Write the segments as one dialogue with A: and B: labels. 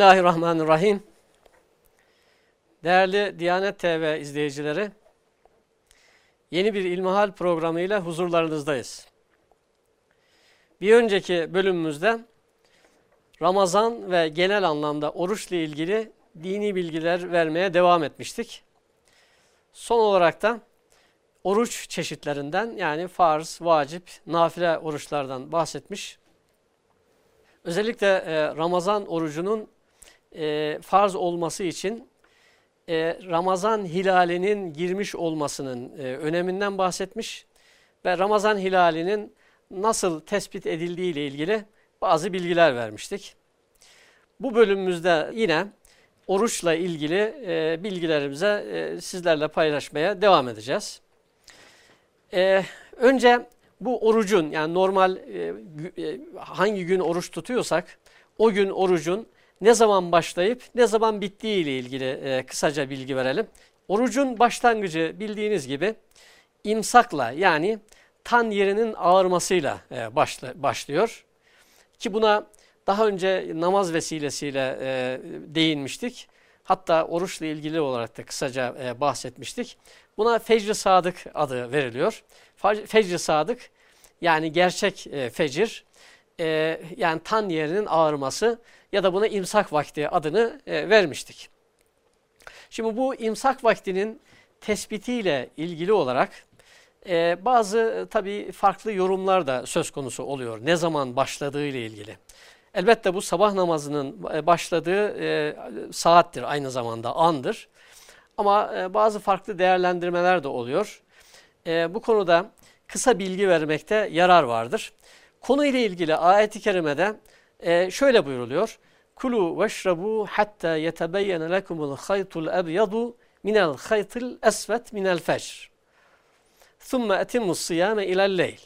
A: Bismillahirrahmanirrahim. Değerli Diyanet TV izleyicileri, yeni bir İlmihal programıyla huzurlarınızdayız. Bir önceki bölümümüzde Ramazan ve genel anlamda oruçla ilgili dini bilgiler vermeye devam etmiştik. Son olarak da oruç çeşitlerinden yani farz, vacip, nafile oruçlardan bahsetmiş. Özellikle e, Ramazan orucunun e, farz olması için e, Ramazan hilalinin girmiş olmasının e, öneminden bahsetmiş ve Ramazan hilalinin nasıl tespit edildiği ile ilgili bazı bilgiler vermiştik. Bu bölümümüzde yine oruçla ilgili e, bilgilerimize e, sizlerle paylaşmaya devam edeceğiz. E, önce bu orucun yani normal e, e, hangi gün oruç tutuyorsak o gün orucun ne zaman başlayıp ne zaman bittiği ile ilgili e, kısaca bilgi verelim. Orucun başlangıcı bildiğiniz gibi imsakla yani tan yerinin ağırmasıyla e, başla, başlıyor. Ki buna daha önce namaz vesilesiyle e, değinmiştik. Hatta oruçla ilgili olarak da kısaca e, bahsetmiştik. Buna fecr sadık adı veriliyor. Fecr sadık yani gerçek e, fecir e, yani tan yerinin ağırması ya da buna imsak vakti adını e, vermiştik. Şimdi bu imsak vaktinin tespitiyle ilgili olarak e, bazı tabi farklı yorumlar da söz konusu oluyor. Ne zaman başladığı ile ilgili. Elbette bu sabah namazının e, başladığı e, saattir aynı zamanda andır. Ama e, bazı farklı değerlendirmeler de oluyor. E, bu konuda kısa bilgi vermekte yarar vardır. Konu ile ilgili ayet-i kerimede e, şöyle buyuruluyor. Kulu veşrabu hatta yetebeyyene lekumul haytul ebyadu minel haytil esvet minel fecr. Thumme etimmus siyame ilel leyl.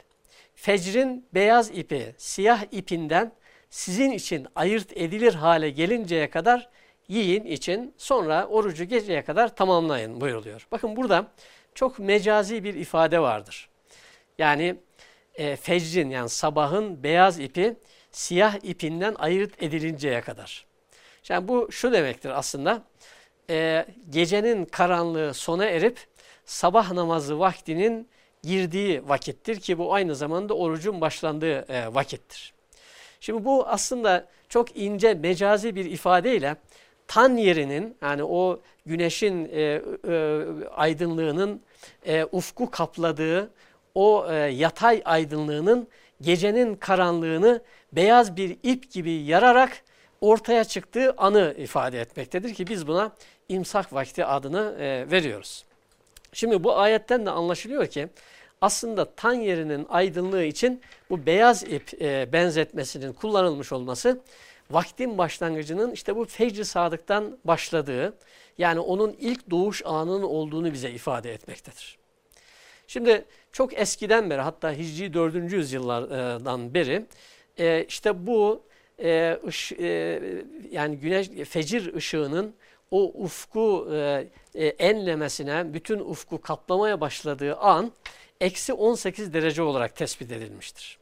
A: Fecrin beyaz ipi siyah ipinden sizin için ayırt edilir hale gelinceye kadar yiyin için sonra orucu geceye kadar tamamlayın buyuruluyor. Bakın burada çok mecazi bir ifade vardır. Yani e, fecrin yani sabahın beyaz ipi siyah ipinden ayırt edilinceye kadar. Yani bu şu demektir aslında. E, gecenin karanlığı sona erip sabah namazı vaktinin girdiği vakittir ki bu aynı zamanda orucun başlandığı e, vakittir. Şimdi bu aslında çok ince mecazi bir ifadeyle tan yerinin yani o güneşin e, e, aydınlığının e, ufku kapladığı o e, yatay aydınlığının gecenin karanlığını beyaz bir ip gibi yararak ortaya çıktığı anı ifade etmektedir ki biz buna imsak vakti adını e, veriyoruz. Şimdi bu ayetten de anlaşılıyor ki aslında tan yerinin aydınlığı için bu beyaz ip e, benzetmesinin kullanılmış olması vaktin başlangıcının işte bu fecr sadıktan başladığı yani onun ilk doğuş anının olduğunu bize ifade etmektedir. Şimdi çok eskiden beri hatta Hicri 4. yüzyıllardan beri e, işte bu e, e, yani güneş fecir ışığının o ufku enlemesine bütün ufku kaplamaya başladığı an eksi 18 derece olarak tespit edilmiştir.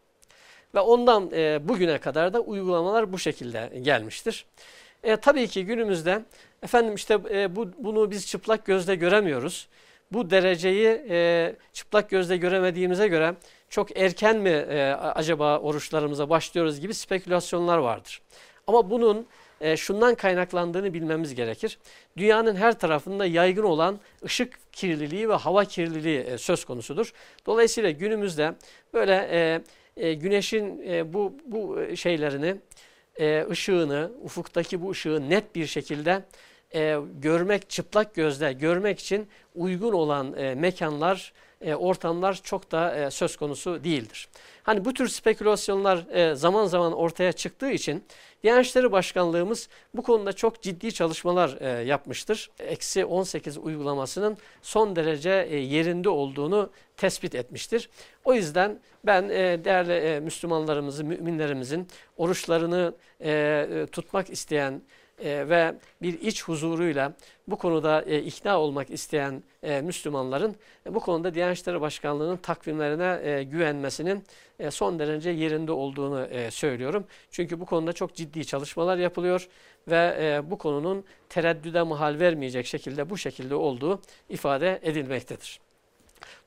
A: Ve ondan bugüne kadar da uygulamalar bu şekilde gelmiştir. E, tabii ki günümüzde efendim işte e, bu, bunu biz çıplak gözle göremiyoruz bu dereceyi e, çıplak gözle göremediğimize göre çok erken mi e, acaba oruçlarımıza başlıyoruz gibi spekülasyonlar vardır. Ama bunun e, şundan kaynaklandığını bilmemiz gerekir. Dünyanın her tarafında yaygın olan ışık kirliliği ve hava kirliliği e, söz konusudur. Dolayısıyla günümüzde böyle e, e, güneşin e, bu, bu şeylerini, e, ışığını, ufuktaki bu ışığı net bir şekilde e, görmek, çıplak gözle görmek için uygun olan e, mekanlar, e, ortamlar çok da e, söz konusu değildir. Hani bu tür spekülasyonlar e, zaman zaman ortaya çıktığı için Diyanet İşleri Başkanlığımız bu konuda çok ciddi çalışmalar e, yapmıştır. Eksi 18 uygulamasının son derece e, yerinde olduğunu tespit etmiştir. O yüzden ben e, değerli e, Müslümanlarımızın, müminlerimizin oruçlarını e, e tutmak isteyen e, ve bir iç huzuruyla bu konuda e, ikna olmak isteyen e, Müslümanların bu konuda Diyanet İşleri Başkanlığı'nın takvimlerine güvenmesinin son derece yerinde olduğunu söylüyorum. Çünkü bu konuda çok ciddi çalışmalar yapılıyor ve bu konunun tereddüde mahal vermeyecek şekilde bu şekilde olduğu ifade edilmektedir.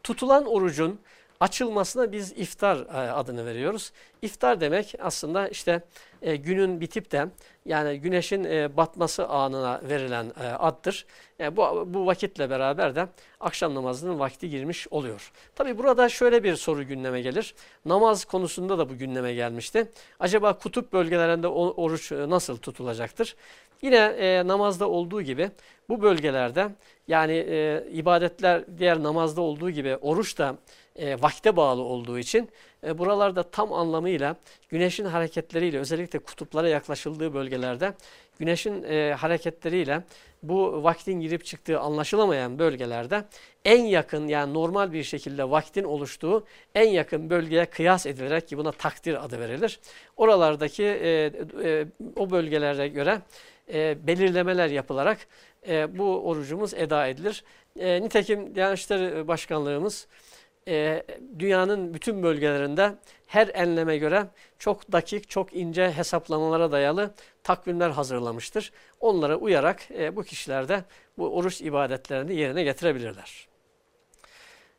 A: Tutulan orucun açılmasına biz iftar e, adını veriyoruz. İftar demek aslında işte e, günün bitip de yani güneşin e, batması anına verilen addır. Bu, bu vakitle beraber de akşam namazının vakti girmiş oluyor. Tabi burada şöyle bir soru gündeme gelir. Namaz konusunda da bu gündeme gelmişti. Acaba kutup bölgelerinde oruç nasıl tutulacaktır? Yine e, namazda olduğu gibi bu bölgelerde yani e, ibadetler diğer namazda olduğu gibi oruç da e, vakte bağlı olduğu için e, buralarda tam anlamıyla güneşin hareketleriyle özellikle kutuplara yaklaşıldığı bölgelerde güneşin e, hareketleriyle bu vaktin girip çıktığı anlaşılamayan bölgelerde en yakın yani normal bir şekilde vaktin oluştuğu en yakın bölgeye kıyas edilerek ki buna takdir adı verilir. Oralardaki e, e, o bölgelere göre e, belirlemeler yapılarak e, bu orucumuz eda edilir. E, nitekim Diyanet İşleri Başkanlığımız e, dünyanın bütün bölgelerinde her enleme göre çok dakik, çok ince hesaplamalara dayalı takvimler hazırlamıştır. Onlara uyarak e, bu kişiler de bu oruç ibadetlerini yerine getirebilirler.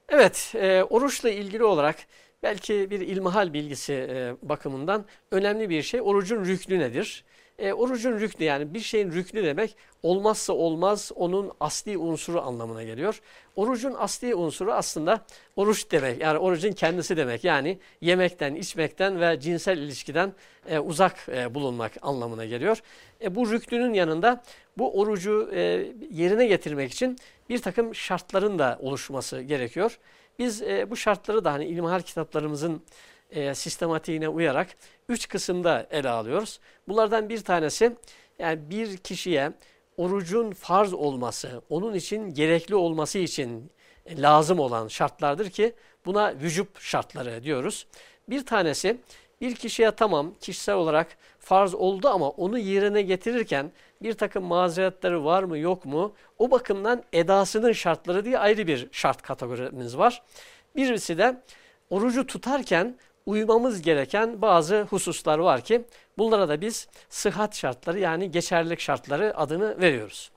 A: Evet, e, oruçla ilgili olarak belki bir ilmihal bilgisi e, bakımından önemli bir şey orucun rüklü nedir? E, orucun rüknü yani bir şeyin rüknü demek olmazsa olmaz onun asli unsuru anlamına geliyor. Orucun asli unsuru aslında oruç demek yani orucun kendisi demek yani yemekten, içmekten ve cinsel ilişkiden e, uzak e, bulunmak anlamına geliyor. E, bu rüknünün yanında bu orucu e, yerine getirmek için bir takım şartların da oluşması gerekiyor. Biz e, bu şartları da hani ilmihal kitaplarımızın e, sistematiğine uyarak üç kısımda ele alıyoruz. Bunlardan bir tanesi yani bir kişiye orucun farz olması, onun için gerekli olması için lazım olan şartlardır ki buna vücub şartları diyoruz. Bir tanesi bir kişiye tamam kişisel olarak farz oldu ama onu yerine getirirken bir takım mazeretleri var mı yok mu o bakımdan edasının şartları diye ayrı bir şart kategorimiz var. Birisi de orucu tutarken uymamız gereken bazı hususlar var ki bunlara da biz sıhhat şartları yani geçerlilik şartları adını veriyoruz.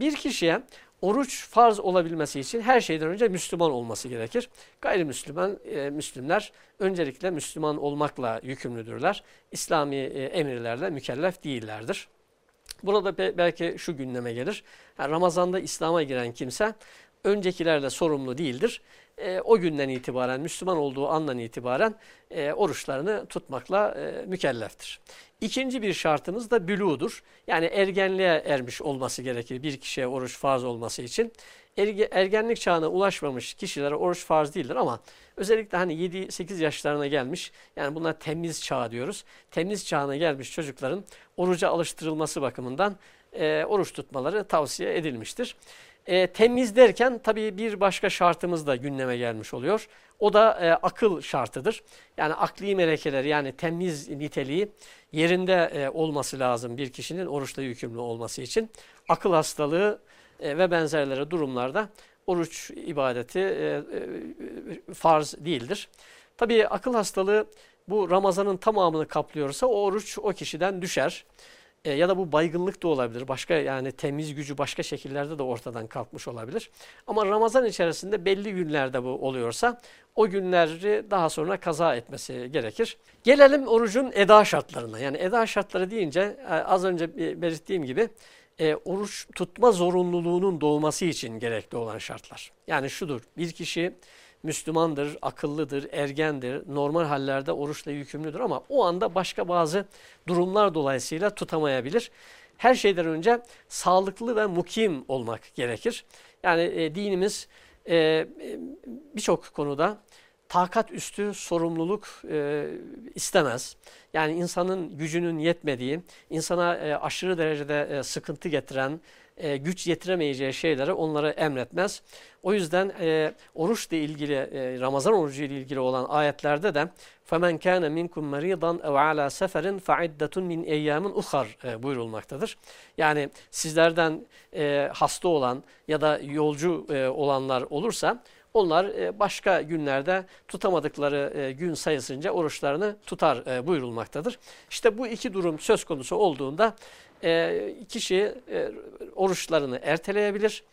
A: Bir kişiye oruç farz olabilmesi için her şeyden önce Müslüman olması gerekir. Gayrimüsliman e, Müslümler öncelikle Müslüman olmakla yükümlüdürler. İslami e, emirlerle mükellef değillerdir. Burada be, belki şu gündeme gelir. Yani Ramazan'da İslam'a giren kimse öncekilerle sorumlu değildir e, o günden itibaren Müslüman olduğu andan itibaren e, oruçlarını tutmakla e, mükelleftir. İkinci bir şartımız da bülüğudur. Yani ergenliğe ermiş olması gerekir bir kişiye oruç farz olması için. Erge, ergenlik çağına ulaşmamış kişilere oruç farz değildir ama özellikle hani 7-8 yaşlarına gelmiş yani buna temiz çağ diyoruz. Temiz çağına gelmiş çocukların oruca alıştırılması bakımından e, oruç tutmaları tavsiye edilmiştir. E, temiz derken tabii bir başka şartımız da gündeme gelmiş oluyor. O da e, akıl şartıdır. Yani akli melekeler yani temiz niteliği yerinde e, olması lazım bir kişinin oruçla yükümlü olması için. Akıl hastalığı e, ve benzerleri durumlarda oruç ibadeti e, e, farz değildir. Tabii akıl hastalığı bu Ramazan'ın tamamını kaplıyorsa o oruç o kişiden düşer. E, ya da bu baygınlık da olabilir. Başka yani temiz gücü başka şekillerde de ortadan kalkmış olabilir. Ama Ramazan içerisinde belli günlerde bu oluyorsa o günleri daha sonra kaza etmesi gerekir. Gelelim orucun eda şartlarına. Yani eda şartları deyince e, az önce belirttiğim gibi e, oruç tutma zorunluluğunun doğması için gerekli olan şartlar. Yani şudur bir kişi Müslümandır, akıllıdır, ergendir, normal hallerde oruçla yükümlüdür ama o anda başka bazı durumlar dolayısıyla tutamayabilir. Her şeyden önce sağlıklı ve mukim olmak gerekir. Yani e, dinimiz e, birçok konuda takat üstü sorumluluk e, istemez. Yani insanın gücünün yetmediği, insana e, aşırı derecede e, sıkıntı getiren, e, güç yetiremeyeceği şeyleri onlara emretmez. O yüzden e, oruçla ilgili, e, Ramazan orucu ile ilgili olan ayetlerde de فَمَنْ كَانَ مِنْكُمْ مَرِيضًا اَوْ عَلَى سَفَرٍ فَعِدَّةٌ مِنْ اَيَّامٍ اُخَرٍ e, buyurulmaktadır. Yani sizlerden e, hasta olan ya da yolcu e, olanlar olursa onlar e, başka günlerde tutamadıkları e, gün sayısınca oruçlarını tutar e, buyurulmaktadır. İşte bu iki durum söz konusu olduğunda kişi oruçlarını erteleyebilir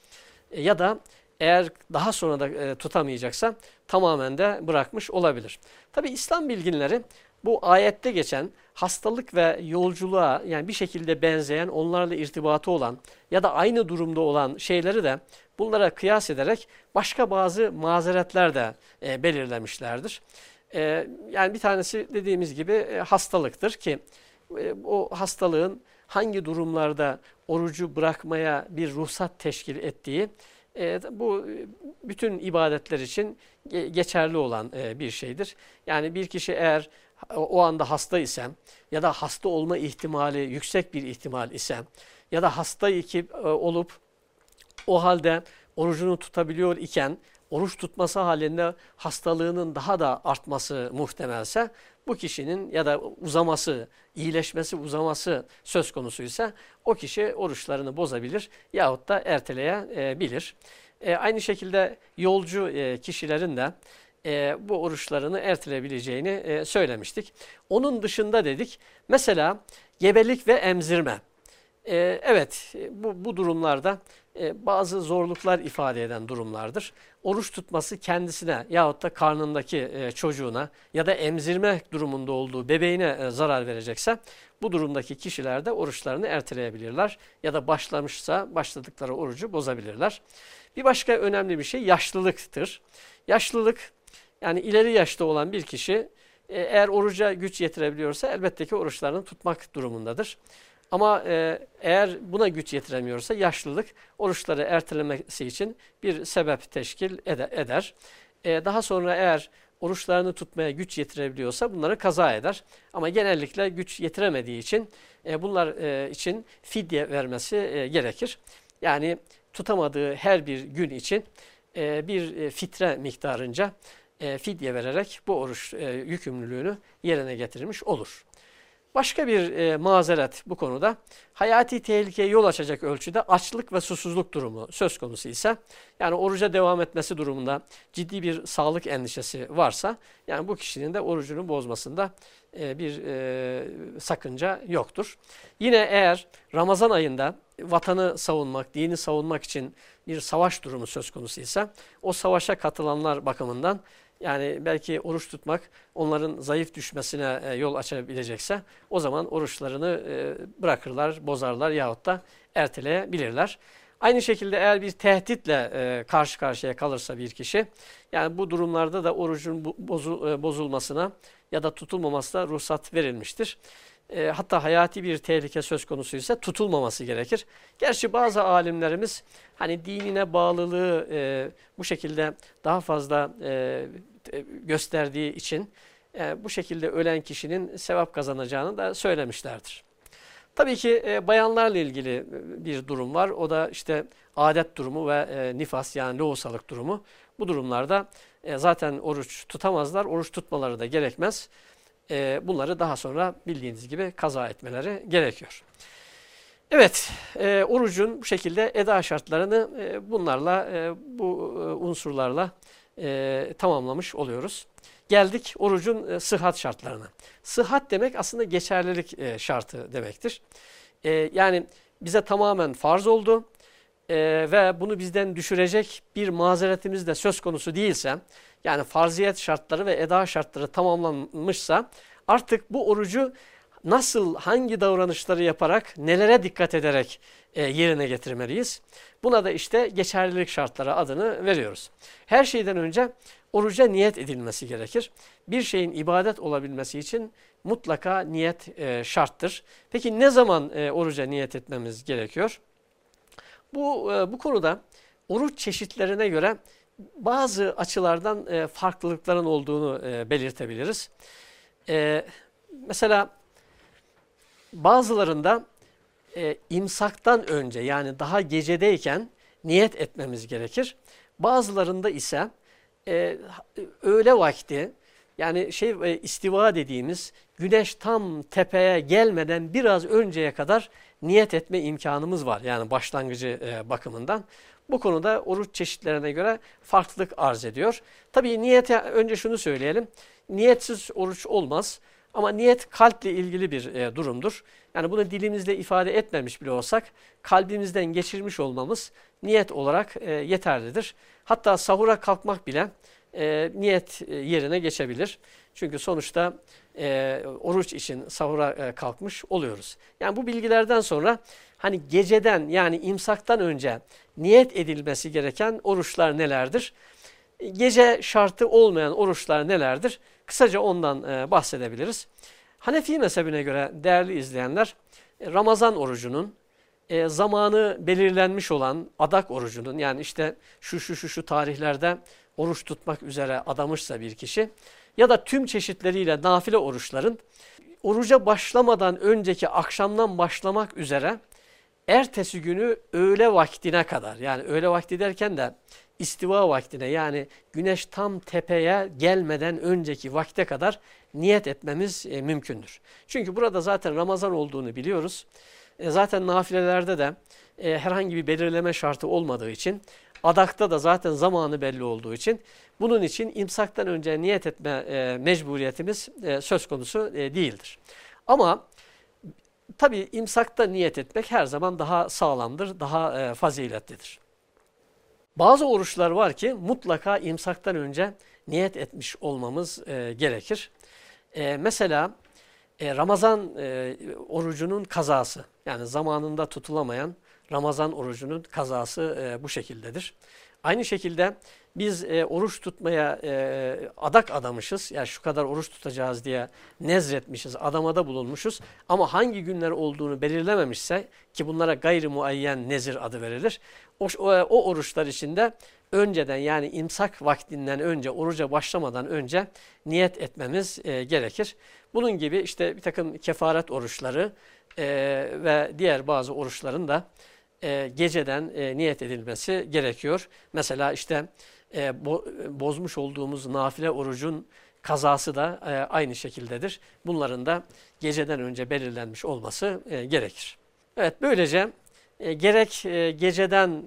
A: ya da eğer daha sonra da tutamayacaksa tamamen de bırakmış olabilir. Tabi İslam bilginleri bu ayette geçen hastalık ve yolculuğa yani bir şekilde benzeyen onlarla irtibatı olan ya da aynı durumda olan şeyleri de bunlara kıyas ederek başka bazı mazeretler de e, belirlemişlerdir. E, yani bir tanesi dediğimiz gibi e, hastalıktır ki e, o hastalığın hangi durumlarda orucu bırakmaya bir ruhsat teşkil ettiği e, bu bütün ibadetler için geçerli olan e, bir şeydir. Yani bir kişi eğer o anda hasta isem ya da hasta olma ihtimali yüksek bir ihtimal isem ya da hasta iki e, olup o halde orucunu tutabiliyor iken oruç tutması halinde hastalığının daha da artması muhtemelse bu kişinin ya da uzaması, iyileşmesi, uzaması söz konusuysa o kişi oruçlarını bozabilir yahut da erteleyebilir. E, aynı şekilde yolcu e, kişilerin de e, bu oruçlarını erteleyebileceğini e, söylemiştik. Onun dışında dedik mesela gebelik ve emzirme. E, evet bu, bu durumlarda e, bazı zorluklar ifade eden durumlardır. Oruç tutması kendisine yahut da karnındaki e, çocuğuna ya da emzirme durumunda olduğu bebeğine e, zarar verecekse bu durumdaki kişiler de oruçlarını erteleyebilirler ya da başlamışsa başladıkları orucu bozabilirler. Bir başka önemli bir şey yaşlılıktır. Yaşlılık yani ileri yaşta olan bir kişi e, eğer oruca güç yetirebiliyorsa elbette ki oruçlarını tutmak durumundadır. Ama e, eğer buna güç yetiremiyorsa yaşlılık oruçları ertelemesi için bir sebep teşkil eder. E, daha sonra eğer oruçlarını tutmaya güç yetirebiliyorsa bunları kaza eder. Ama genellikle güç yetiremediği için e, bunlar için fidye vermesi gerekir. Yani tutamadığı her bir gün için bir fitre miktarınca fidye vererek bu oruç yükümlülüğünü yerine getirmiş olur. Başka bir e, mazeret bu konuda hayati tehlikeye yol açacak ölçüde açlık ve susuzluk durumu söz konusu ise yani oruca devam etmesi durumunda ciddi bir sağlık endişesi varsa yani bu kişinin de orucunu bozmasında e, bir e, sakınca yoktur. Yine eğer Ramazan ayında vatanı savunmak, dini savunmak için bir savaş durumu söz konusu ise o savaşa katılanlar bakımından yani belki oruç tutmak onların zayıf düşmesine e, yol açabilecekse o zaman oruçlarını e, bırakırlar, bozarlar yahut da erteleyebilirler. Aynı şekilde eğer bir tehditle e, karşı karşıya kalırsa bir kişi, yani bu durumlarda da orucun bozulmasına ya da tutulmamasına ruhsat verilmiştir. Hatta hayati bir tehlike söz konusuysa tutulmaması gerekir. Gerçi bazı alimlerimiz hani dinine bağlılığı bu şekilde daha fazla e, gösterdiği için e, bu şekilde ölen kişinin sevap kazanacağını da söylemişlerdir. Tabii ki e, bayanlarla ilgili bir durum var. O da işte adet durumu ve nifas yani lohusalık durumu. Bu durumlarda zaten oruç tutamazlar. Oruç tutmaları da gerekmez. Bunları daha sonra bildiğiniz gibi kaza etmeleri gerekiyor. Evet, e, orucun bu şekilde eda şartlarını e, bunlarla, e, bu e, unsurlarla e, tamamlamış oluyoruz. Geldik orucun e, sıhhat şartlarına. Sıhhat demek aslında geçerlilik e, şartı demektir. E, yani bize tamamen farz oldu e, ve bunu bizden düşürecek bir mazeretimiz de söz konusu değilse, yani farziyet şartları ve eda şartları tamamlanmışsa artık bu orucu nasıl, hangi davranışları yaparak, nelere dikkat ederek e, yerine getirmeliyiz? Buna da işte geçerlilik şartları adını veriyoruz. Her şeyden önce oruca niyet edilmesi gerekir. Bir şeyin ibadet olabilmesi için mutlaka niyet e, şarttır. Peki ne zaman e, oruca niyet etmemiz gerekiyor? Bu, e, bu konuda oruç çeşitlerine göre bazı açılardan e, farklılıkların olduğunu e, belirtebiliriz. E, mesela bazılarında e, imsaktan önce yani daha gecedeyken niyet etmemiz gerekir. Bazılarında ise e, öğle vakti yani şey e, istiva dediğimiz güneş tam tepeye gelmeden biraz önceye kadar niyet etme imkanımız var. Yani başlangıcı e, bakımından. Bu konuda oruç çeşitlerine göre farklılık arz ediyor. Tabii niyete önce şunu söyleyelim. Niyetsiz oruç olmaz. Ama niyet kalple ilgili bir e, durumdur. Yani bunu dilimizle ifade etmemiş bile olsak kalbimizden geçirmiş olmamız niyet olarak e, yeterlidir. Hatta sahura kalkmak bile e, niyet e, yerine geçebilir. Çünkü sonuçta e, oruç için sahura e, kalkmış oluyoruz. Yani bu bilgilerden sonra hani geceden yani imsaktan önce niyet edilmesi gereken oruçlar nelerdir? Gece şartı olmayan oruçlar nelerdir? Kısaca ondan e, bahsedebiliriz. Hanefi mezhebine göre değerli izleyenler e, Ramazan orucunun e, zamanı belirlenmiş olan adak orucunun yani işte şu şu şu şu tarihlerde oruç tutmak üzere adamışsa bir kişi ya da tüm çeşitleriyle nafile oruçların oruca başlamadan önceki akşamdan başlamak üzere ertesi günü öğle vaktine kadar yani öğle vakti derken de istiva vaktine yani güneş tam tepeye gelmeden önceki vakte kadar niyet etmemiz e, mümkündür. Çünkü burada zaten Ramazan olduğunu biliyoruz. E, zaten nafilelerde de e, herhangi bir belirleme şartı olmadığı için adakta da zaten zamanı belli olduğu için bunun için imsaktan önce niyet etme e, mecburiyetimiz e, söz konusu e, değildir. Ama tabi imsakta niyet etmek her zaman daha sağlamdır, daha e, faziletlidir. Bazı oruçlar var ki mutlaka imsaktan önce niyet etmiş olmamız e, gerekir. E, mesela e, Ramazan e, orucunun kazası yani zamanında tutulamayan Ramazan orucunun kazası e, bu şekildedir. Aynı şekilde biz e, oruç tutmaya e, adak adamışız. Yani şu kadar oruç tutacağız diye nezretmişiz, adamada bulunmuşuz. Ama hangi günler olduğunu belirlememişse ki bunlara gayri muayyen nezir adı verilir. O, o, o oruçlar içinde önceden yani imsak vaktinden önce, oruca başlamadan önce niyet etmemiz e, gerekir. Bunun gibi işte bir takım kefaret oruçları e, ve diğer bazı oruçların da e, geceden e, niyet edilmesi gerekiyor. Mesela işte e, bo, bozmuş olduğumuz nafile orucun kazası da e, aynı şekildedir. Bunların da geceden önce belirlenmiş olması e, gerekir. Evet böylece gerek geceden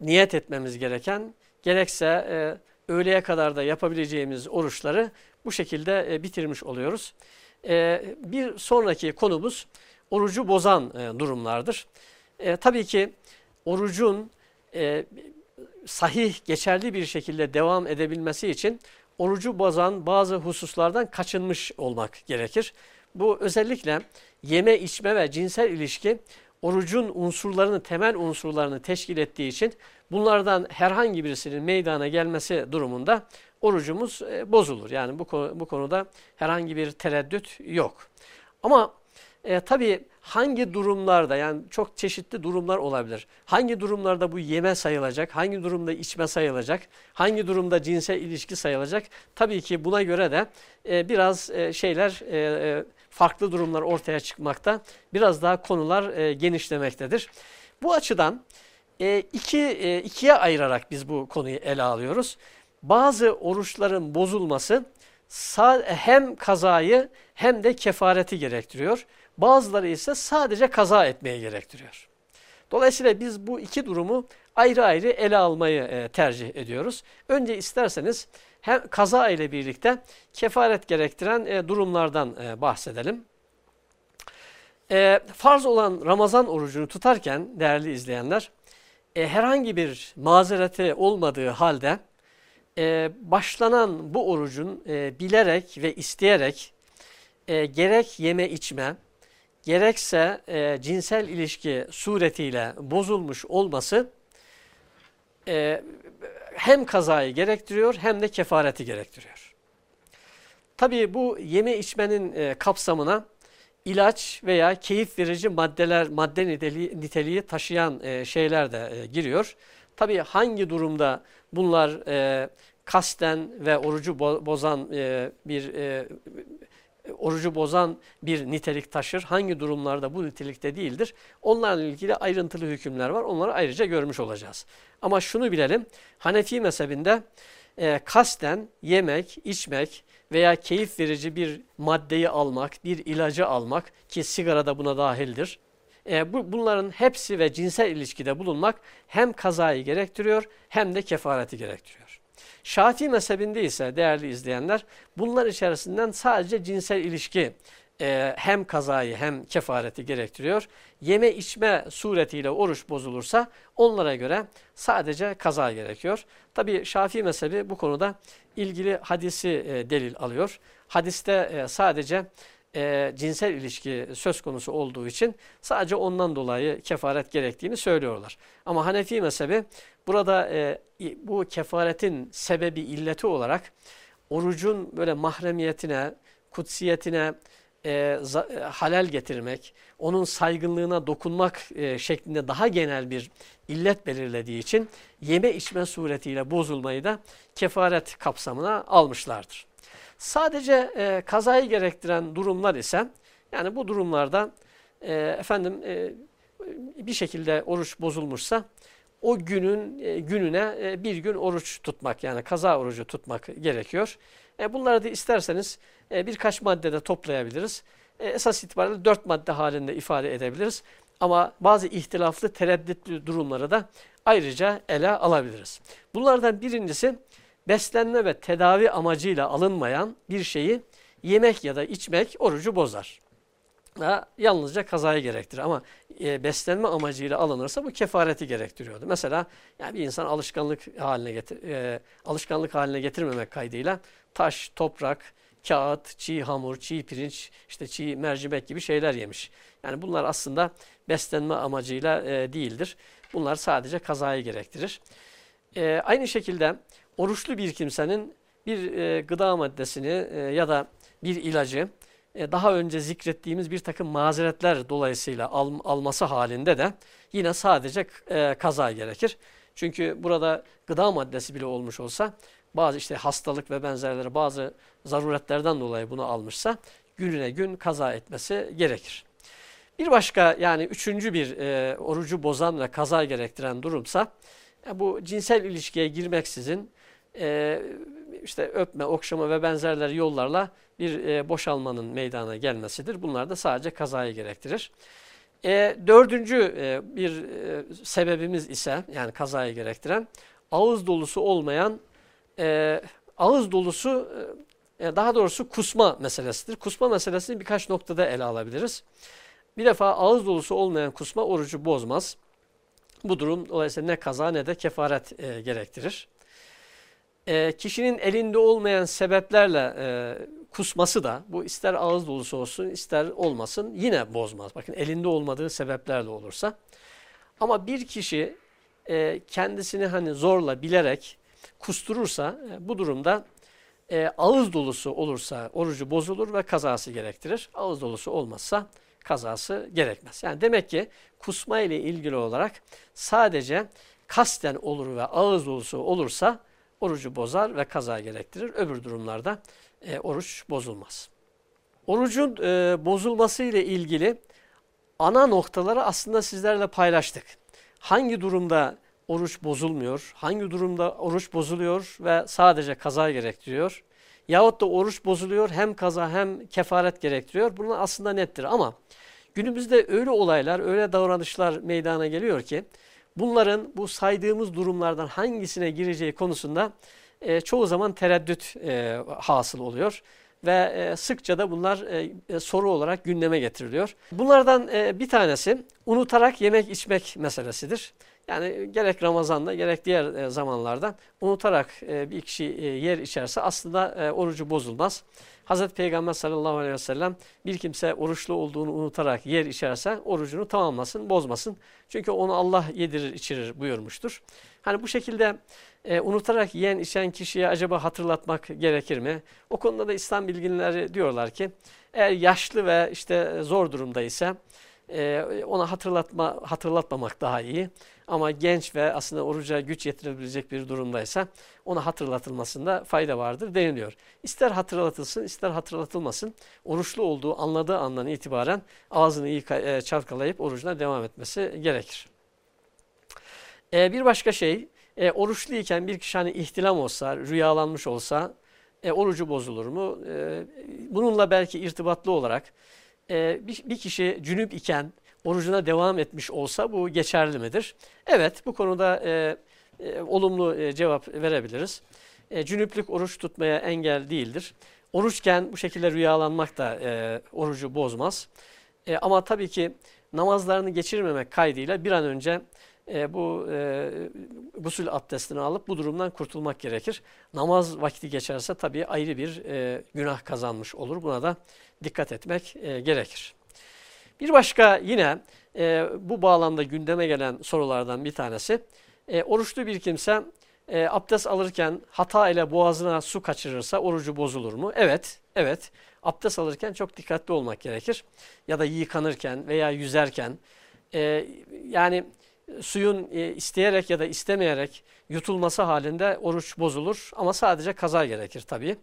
A: niyet etmemiz gereken gerekse öğleye kadar da yapabileceğimiz oruçları bu şekilde bitirmiş oluyoruz. Bir sonraki konumuz orucu bozan durumlardır. Tabii ki orucun sahih, geçerli bir şekilde devam edebilmesi için orucu bozan bazı hususlardan kaçınmış olmak gerekir. Bu özellikle yeme, içme ve cinsel ilişki orucun unsurlarını, temel unsurlarını teşkil ettiği için bunlardan herhangi birisinin meydana gelmesi durumunda orucumuz e, bozulur. Yani bu, bu konuda herhangi bir tereddüt yok. Ama e, tabii hangi durumlarda yani çok çeşitli durumlar olabilir. Hangi durumlarda bu yeme sayılacak, hangi durumda içme sayılacak, hangi durumda cinsel ilişki sayılacak. Tabii ki buna göre de e, biraz e, şeyler e, e, farklı durumlar ortaya çıkmakta. Biraz daha konular e, genişlemektedir. Bu açıdan e, iki, e, ikiye ayırarak biz bu konuyu ele alıyoruz. Bazı oruçların bozulması hem kazayı hem de kefareti gerektiriyor. Bazıları ise sadece kaza etmeye gerektiriyor. Dolayısıyla biz bu iki durumu ayrı ayrı ele almayı e, tercih ediyoruz. Önce isterseniz hem kaza ile birlikte kefaret gerektiren e, durumlardan e, bahsedelim. E, farz olan Ramazan orucunu tutarken değerli izleyenler e, herhangi bir mazereti olmadığı halde e, başlanan bu orucun e, bilerek ve isteyerek e, gerek yeme içme gerekse e, cinsel ilişki suretiyle bozulmuş olması e, hem kazayı gerektiriyor hem de kefareti gerektiriyor. Tabii bu yeme içmenin e, kapsamına ilaç veya keyif verici maddeler, madde niteliği, niteliği taşıyan e, şeyler de e, giriyor. Tabii hangi durumda bunlar e, kasten ve orucu bozan e, bir e, orucu bozan bir nitelik taşır. Hangi durumlarda bu nitelikte değildir? Onlarla ilgili ayrıntılı hükümler var. Onları ayrıca görmüş olacağız. Ama şunu bilelim. Hanefi mezhebinde e, kasten yemek, içmek veya keyif verici bir maddeyi almak, bir ilacı almak ki sigara da buna dahildir. E, bu, bunların hepsi ve cinsel ilişkide bulunmak hem kazayı gerektiriyor hem de kefareti gerektiriyor. Şafii mezhebinde ise değerli izleyenler bunlar içerisinden sadece cinsel ilişki e, hem kazayı hem kefareti gerektiriyor. Yeme içme suretiyle oruç bozulursa onlara göre sadece kaza gerekiyor. Tabi Şafii mezhebi bu konuda ilgili hadisi e, delil alıyor. Hadiste e, sadece e, cinsel ilişki söz konusu olduğu için sadece ondan dolayı kefaret gerektiğini söylüyorlar. Ama Hanefi mezhebi burada e, bu kefaretin sebebi illeti olarak orucun böyle mahremiyetine, kutsiyetine e, e, halel getirmek, onun saygınlığına dokunmak e, şeklinde daha genel bir illet belirlediği için yeme içme suretiyle bozulmayı da kefaret kapsamına almışlardır. Sadece e, kazayı gerektiren durumlar ise yani bu durumlarda e, efendim e, bir şekilde oruç bozulmuşsa o günün e, gününe e, bir gün oruç tutmak yani kaza orucu tutmak gerekiyor. E, bunları da isterseniz birkaç maddede toplayabiliriz. Esas itibariyle dört madde halinde ifade edebiliriz. Ama bazı ihtilaflı, tereddütlü durumları da ayrıca ele alabiliriz. Bunlardan birincisi beslenme ve tedavi amacıyla alınmayan bir şeyi yemek ya da içmek orucu bozar. Ve yalnızca kazayı gerektirir ama e, beslenme amacıyla alınırsa bu kefareti gerektiriyordu. Mesela yani bir insan alışkanlık haline getir, e, alışkanlık haline getirmemek kaydıyla taş, toprak, kağıt, çiğ hamur, çiğ pirinç, işte çiğ mercimek gibi şeyler yemiş. Yani bunlar aslında beslenme amacıyla e, değildir. Bunlar sadece kazayı gerektirir. E, aynı şekilde oruçlu bir kimsenin bir e, gıda maddesini e, ya da bir ilacı daha önce zikrettiğimiz bir takım mazeretler dolayısıyla al, alması halinde de yine sadece e, kaza gerekir. Çünkü burada gıda maddesi bile olmuş olsa bazı işte hastalık ve benzerleri bazı zaruretlerden dolayı bunu almışsa gününe gün kaza etmesi gerekir. Bir başka yani üçüncü bir e, orucu bozan ve kaza gerektiren durumsa e, bu cinsel ilişkiye girmeksizin e, işte öpme, okşama ve benzerleri yollarla bir e, boşalmanın meydana gelmesidir. Bunlar da sadece kazayı gerektirir. E, dördüncü e, bir e, sebebimiz ise yani kazayı gerektiren ağız dolusu olmayan e, ağız dolusu e, daha doğrusu kusma meselesidir. Kusma meselesini birkaç noktada ele alabiliriz. Bir defa ağız dolusu olmayan kusma orucu bozmaz. Bu durum dolayısıyla ne kaza ne de kefaret e, gerektirir. E, kişinin elinde olmayan sebeplerle e, kusması da bu ister ağız dolusu olsun ister olmasın yine bozmaz. Bakın elinde olmadığı sebeplerle olursa. Ama bir kişi e, kendisini hani zorla bilerek kusturursa e, bu durumda e, ağız dolusu olursa orucu bozulur ve kazası gerektirir. Ağız dolusu olmazsa kazası gerekmez. Yani demek ki kusma ile ilgili olarak sadece kasten olur ve ağız dolusu olursa orucu bozar ve kaza gerektirir. Öbür durumlarda e, oruç bozulmaz. Orucun e, bozulması ile ilgili ana noktaları aslında sizlerle paylaştık. Hangi durumda oruç bozulmuyor, hangi durumda oruç bozuluyor ve sadece kaza gerektiriyor yahut da oruç bozuluyor hem kaza hem kefaret gerektiriyor. Bunlar aslında nettir ama günümüzde öyle olaylar, öyle davranışlar meydana geliyor ki bunların bu saydığımız durumlardan hangisine gireceği konusunda e, çoğu zaman tereddüt e, hasıl oluyor ve e, sıkça da bunlar e, e, soru olarak gündeme getiriliyor. Bunlardan e, bir tanesi unutarak yemek içmek meselesidir. Yani gerek Ramazan'da gerek diğer e, zamanlarda unutarak e, bir kişi e, yer içerse aslında orucu bozulmaz. Hazreti Peygamber sallallahu aleyhi ve sellem bir kimse oruçlu olduğunu unutarak yer içerse orucunu tamamlasın, bozmasın. Çünkü onu Allah yedirir, içirir buyurmuştur. Hani bu şekilde e, unutarak yiyen içen kişiye acaba hatırlatmak gerekir mi? O konuda da İslam bilginleri diyorlar ki eğer yaşlı ve işte zor durumda ise e, ona hatırlatma hatırlatmamak daha iyi. Ama genç ve aslında oruca güç yetirebilecek bir durumdaysa ona hatırlatılmasında fayda vardır deniliyor. İster hatırlatılsın ister hatırlatılmasın oruçlu olduğu anladığı andan itibaren ağzını yıka, e, çalkalayıp orucuna devam etmesi gerekir. E, bir başka şey e, oruçluyken bir kişi hani ihtilam olsa, rüyalanmış olsa e, orucu bozulur mu? E, bununla belki irtibatlı olarak e, bir, bir kişi cünüp iken orucuna devam etmiş olsa bu geçerli midir? Evet bu konuda e, e, olumlu e, cevap verebiliriz. E, cünüplük oruç tutmaya engel değildir. Oruçken bu şekilde rüyalanmak da e, orucu bozmaz. E, ama tabii ki namazlarını geçirmemek kaydıyla bir an önce e, bu e, gusül abdestini alıp bu durumdan kurtulmak gerekir. Namaz vakti geçerse tabii ayrı bir e, günah kazanmış olur. Buna da dikkat etmek e, gerekir. Bir başka yine e, bu bağlamda gündeme gelen sorulardan bir tanesi. E, oruçlu bir kimse e, abdest alırken hata ile boğazına su kaçırırsa orucu bozulur mu? Evet, evet. Abdest alırken çok dikkatli olmak gerekir. Ya da yıkanırken veya yüzerken. E, yani suyun e, isteyerek ya da istemeyerek yutulması halinde oruç bozulur. Ama sadece kaza gerekir tabii.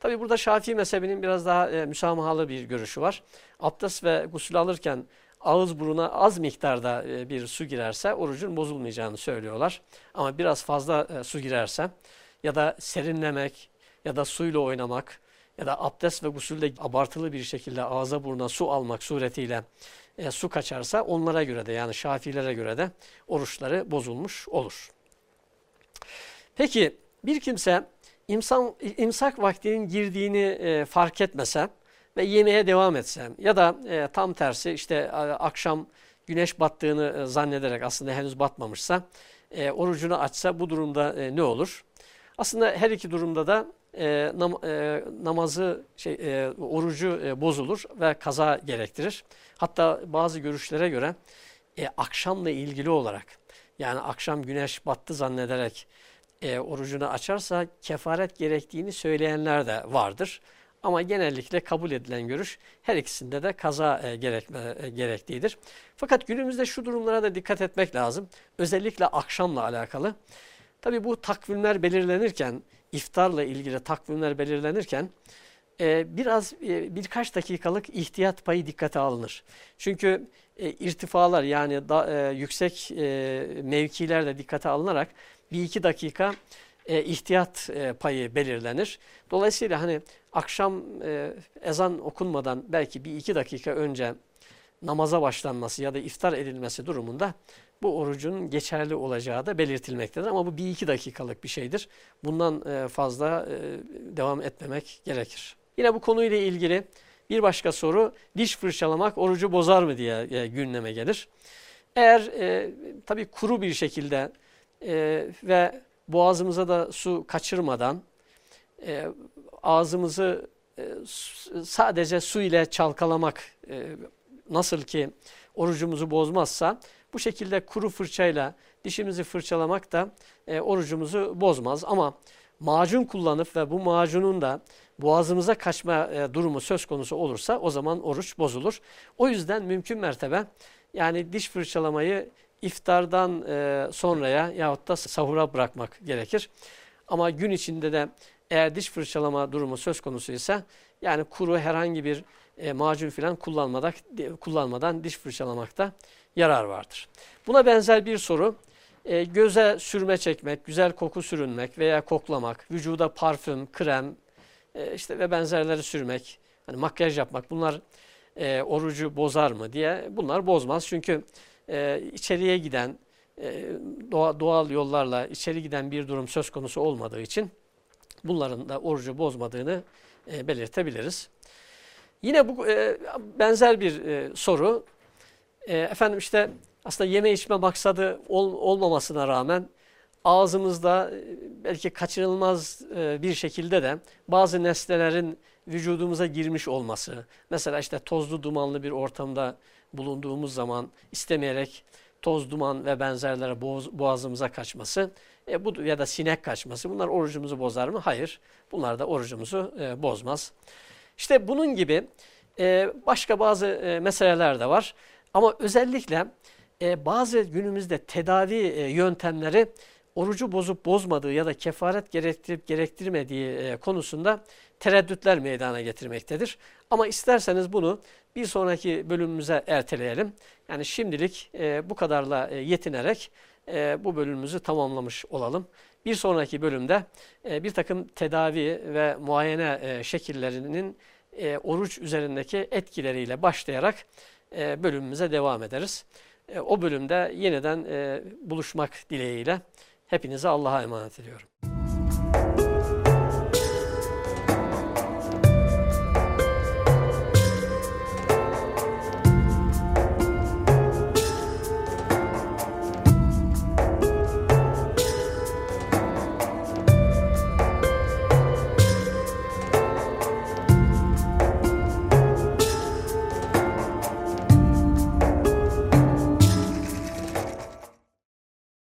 A: Tabi burada Şafii mezhebinin biraz daha e, müsamahalı bir görüşü var. Abdest ve gusül alırken ağız buruna az miktarda e, bir su girerse orucun bozulmayacağını söylüyorlar. Ama biraz fazla e, su girerse ya da serinlemek ya da suyla oynamak ya da abdest ve gusülde abartılı bir şekilde ağza buruna su almak suretiyle e, su kaçarsa onlara göre de yani şafilere göre de oruçları bozulmuş olur. Peki bir kimse imsan, imsak vaktinin girdiğini e, fark etmese ve yemeğe devam etse ya da e, tam tersi işte e, akşam güneş battığını e, zannederek aslında henüz batmamışsa e, orucunu açsa bu durumda e, ne olur? Aslında her iki durumda da e, nam, e, namazı şey e, orucu e, bozulur ve kaza gerektirir. Hatta bazı görüşlere göre e, akşamla ilgili olarak yani akşam güneş battı zannederek e, orucunu açarsa kefaret gerektiğini söyleyenler de vardır. Ama genellikle kabul edilen görüş her ikisinde de kaza e, gerekme, e, gerektiğidir. Fakat günümüzde şu durumlara da dikkat etmek lazım. Özellikle akşamla alakalı. Tabi bu takvimler belirlenirken, iftarla ilgili takvimler belirlenirken e, biraz e, birkaç dakikalık ihtiyat payı dikkate alınır. Çünkü e, irtifalar yani da, e, yüksek e, mevkiler dikkate alınarak bir iki dakika e, ihtiyat e, payı belirlenir. Dolayısıyla hani akşam e, ezan okunmadan belki bir iki dakika önce namaza başlanması ya da iftar edilmesi durumunda bu orucun geçerli olacağı da belirtilmektedir. Ama bu bir iki dakikalık bir şeydir. Bundan e, fazla e, devam etmemek gerekir. Yine bu konuyla ilgili bir başka soru diş fırçalamak orucu bozar mı diye e, gündeme gelir. Eğer e, tabii kuru bir şekilde e, ve boğazımıza da su kaçırmadan e, ağzımızı e, sadece su ile çalkalamak e, nasıl ki orucumuzu bozmazsa bu şekilde kuru fırçayla dişimizi fırçalamak da e, orucumuzu bozmaz. Ama macun kullanıp ve bu macunun da boğazımıza kaçma e, durumu söz konusu olursa o zaman oruç bozulur. O yüzden mümkün mertebe yani diş fırçalamayı iftardan e, sonraya yahut da sahura bırakmak gerekir. Ama gün içinde de eğer diş fırçalama durumu söz konusu ise yani kuru herhangi bir e, macun filan kullanmadan, kullanmadan diş fırçalamakta yarar vardır. Buna benzer bir soru e, göze sürme çekmek, güzel koku sürünmek veya koklamak, vücuda parfüm, krem e, işte ve benzerleri sürmek, hani makyaj yapmak bunlar e, orucu bozar mı diye bunlar bozmaz. Çünkü e, içeriye giden e, doğa, doğal yollarla içeri giden bir durum söz konusu olmadığı için bunların da orucu bozmadığını e, belirtebiliriz. Yine bu e, benzer bir e, soru. E, efendim işte aslında yeme içme maksadı ol, olmamasına rağmen ağzımızda e, belki kaçınılmaz e, bir şekilde de bazı nesnelerin vücudumuza girmiş olması. Mesela işte tozlu dumanlı bir ortamda bulunduğumuz zaman istemeyerek toz, duman ve benzerlere boğazımıza kaçması e, bu ya da sinek kaçması bunlar orucumuzu bozar mı? Hayır. Bunlar da orucumuzu e, bozmaz. İşte bunun gibi e, başka bazı e, meseleler de var. Ama özellikle e, bazı günümüzde tedavi e, yöntemleri orucu bozup bozmadığı ya da kefaret gerektirip gerektirmediği e, konusunda tereddütler meydana getirmektedir. Ama isterseniz bunu bir sonraki bölümümüze erteleyelim. Yani şimdilik e, bu kadarla e, yetinerek e, bu bölümümüzü tamamlamış olalım. Bir sonraki bölümde e, bir takım tedavi ve muayene e, şekillerinin e, oruç üzerindeki etkileriyle başlayarak e, bölümümüze devam ederiz. E, o bölümde yeniden e, buluşmak dileğiyle hepinize Allah'a emanet ediyorum.